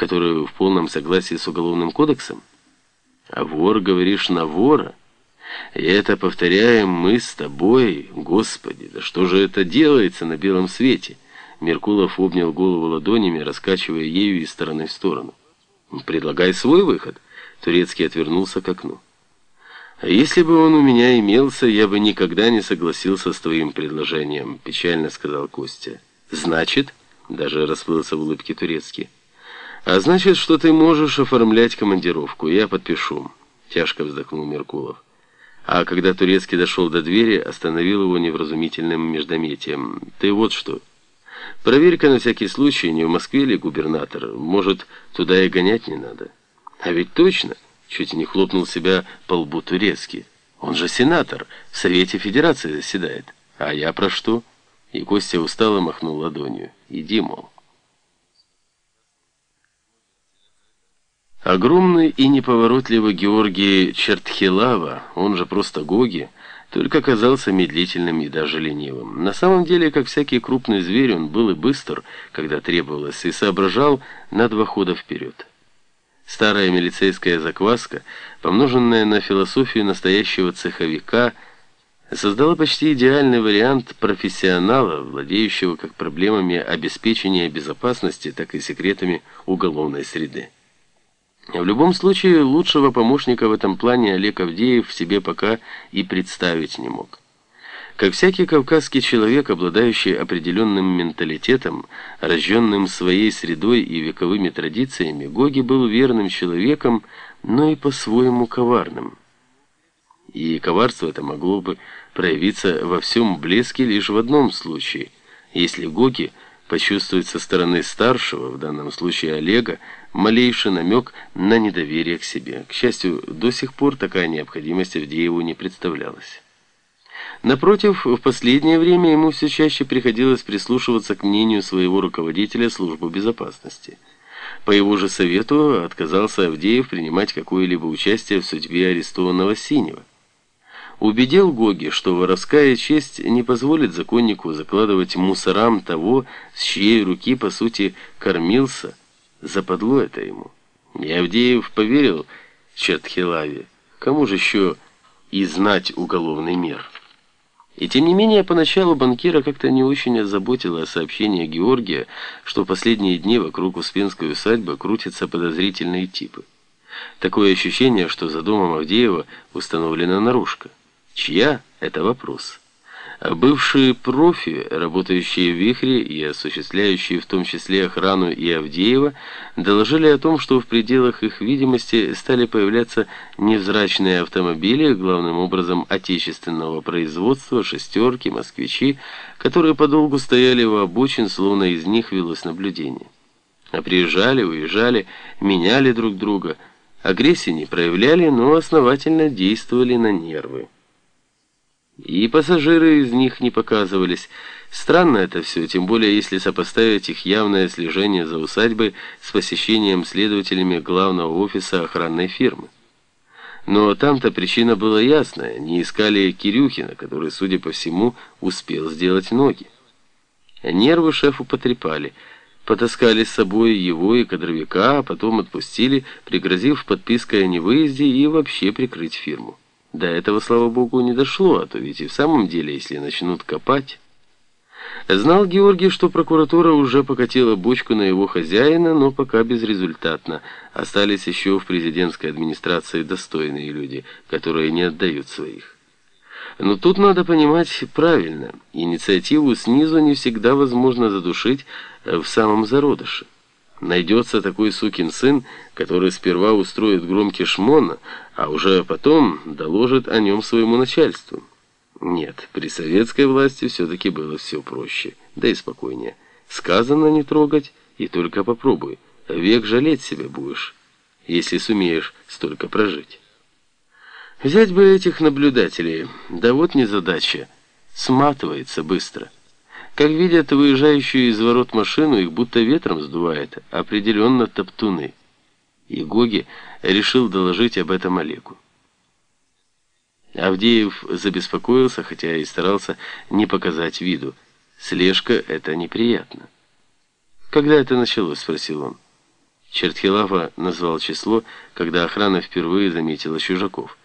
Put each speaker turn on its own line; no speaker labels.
которую в полном согласии с Уголовным кодексом? А вор, говоришь, на вора? И это повторяем мы с тобой, Господи, да что же это делается на белом свете? Меркулов обнял голову ладонями, раскачивая ею из стороны в сторону. Предлагай свой выход. Турецкий отвернулся к окну. А если бы он у меня имелся, я бы никогда не согласился с твоим предложением, печально сказал Костя. Значит, даже расплылся в улыбке Турецкий. А значит, что ты можешь оформлять командировку, я подпишу, тяжко вздохнул Меркулов. А когда Турецкий дошел до двери, остановил его невразумительным междометием. Ты вот что, проверь-ка на всякий случай, не в Москве ли губернатор, может, туда и гонять не надо. А ведь точно... Чуть не хлопнул себя по лбу турецкий. Он же сенатор, в Совете Федерации заседает. А я про что? И Костя устало махнул ладонью. Иди, мол. Огромный и неповоротливый Георгий Чертхилава, он же просто Гоги, только казался медлительным и даже ленивым. На самом деле, как всякий крупный зверь, он был и быстр, когда требовалось, и соображал на два хода вперед. Старая милицейская закваска, помноженная на философию настоящего цеховика, создала почти идеальный вариант профессионала, владеющего как проблемами обеспечения безопасности, так и секретами уголовной среды. В любом случае, лучшего помощника в этом плане Олег Авдеев себе пока и представить не мог. Как всякий кавказский человек, обладающий определенным менталитетом, рожденным своей средой и вековыми традициями, Гоги был верным человеком, но и по-своему коварным. И коварство это могло бы проявиться во всем блеске лишь в одном случае, если Гоги почувствует со стороны старшего, в данном случае Олега, малейший намек на недоверие к себе. К счастью, до сих пор такая необходимость Авдееву не представлялась. Напротив, в последнее время ему все чаще приходилось прислушиваться к мнению своего руководителя службы безопасности. По его же совету отказался Авдеев принимать какое-либо участие в судьбе арестованного Синего. Убедил Гоги, что воровская честь не позволит законнику закладывать мусорам того, с чьей руки, по сути, кормился. Западло это ему. И Авдеев поверил Чертхилаве. Кому же еще и знать уголовный мир? И тем не менее, поначалу банкира как-то не очень озаботило сообщение Георгия, что в последние дни вокруг Успенской усадьбы крутятся подозрительные типы. Такое ощущение, что за домом Авдеева установлена наружка. Чья – это вопрос. Бывшие профи, работающие в «Вихре» и осуществляющие в том числе охрану и Авдеева, доложили о том, что в пределах их видимости стали появляться невзрачные автомобили, главным образом отечественного производства, шестерки, москвичи, которые подолгу стояли у обочин, словно из них велось наблюдение. А приезжали, уезжали, меняли друг друга, агрессии не проявляли, но основательно действовали на нервы. И пассажиры из них не показывались. Странно это все, тем более если сопоставить их явное слежение за усадьбой с посещением следователями главного офиса охранной фирмы. Но там-то причина была ясная. Не искали Кирюхина, который, судя по всему, успел сделать ноги. Нервы шефу потрепали. Потаскали с собой его и кадровика, а потом отпустили, пригрозив подпиской о невыезде и вообще прикрыть фирму. До этого, слава богу, не дошло, а то ведь и в самом деле, если начнут копать... Знал Георгий, что прокуратура уже покатила бочку на его хозяина, но пока безрезультатно. Остались еще в президентской администрации достойные люди, которые не отдают своих. Но тут надо понимать правильно. Инициативу снизу не всегда возможно задушить в самом зародыше. Найдется такой сукин сын, который сперва устроит громкий шмон, а уже потом доложит о нем своему начальству. Нет, при советской власти все-таки было все проще, да и спокойнее. Сказано не трогать, и только попробуй. Век жалеть себя будешь, если сумеешь столько прожить. Взять бы этих наблюдателей, да вот незадача, сматывается быстро. Как видят выезжающую из ворот машину, их будто ветром сдувает, определенно топтуны. И Гоги решил доложить об этом Олегу. Авдеев забеспокоился, хотя и старался не показать виду. Слежка — это неприятно. «Когда это началось?» — спросил он. Чертхилава назвал число, когда охрана впервые заметила чужаков.